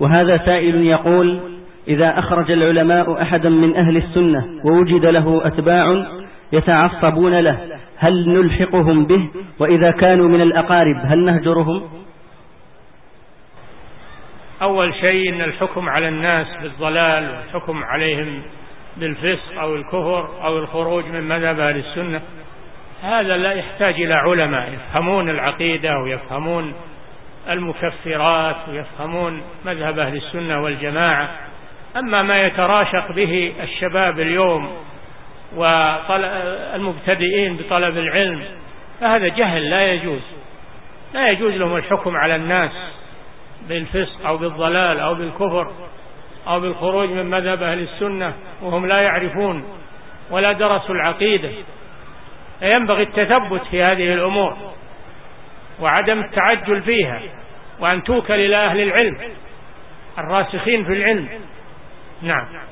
وهذا سائل يقول إذا أخرج العلماء أحدا من أهل السنة ووجد له أتباع يتعصبون له هل نلحقهم به؟ وإذا كانوا من الأقارب هل نهجرهم؟ أول شيء أن الحكم على الناس بالضلال والحكم عليهم بالفسق أو الكفر أو الخروج من مذهب أهل السنة هذا لا يحتاج إلى علماء يفهمون العقيدة ويفهمون المكفرات ويفهمون مذهب أهل السنة والجماعة. أما ما يتراشق به الشباب اليوم والمبتدئين بطلب العلم فهذا جهل لا يجوز. لا يجوز لهم الحكم على الناس بالفسق أو بالضلال أو بالكفر أو بالخروج من مذهب أهل السنة وهم لا يعرفون ولا درسوا العقيدة. ينبغي التثبت في هذه الأمور. وعدم التعجل فيها وأن توكل إلى أهل العلم الراسخين في العلم. نعم.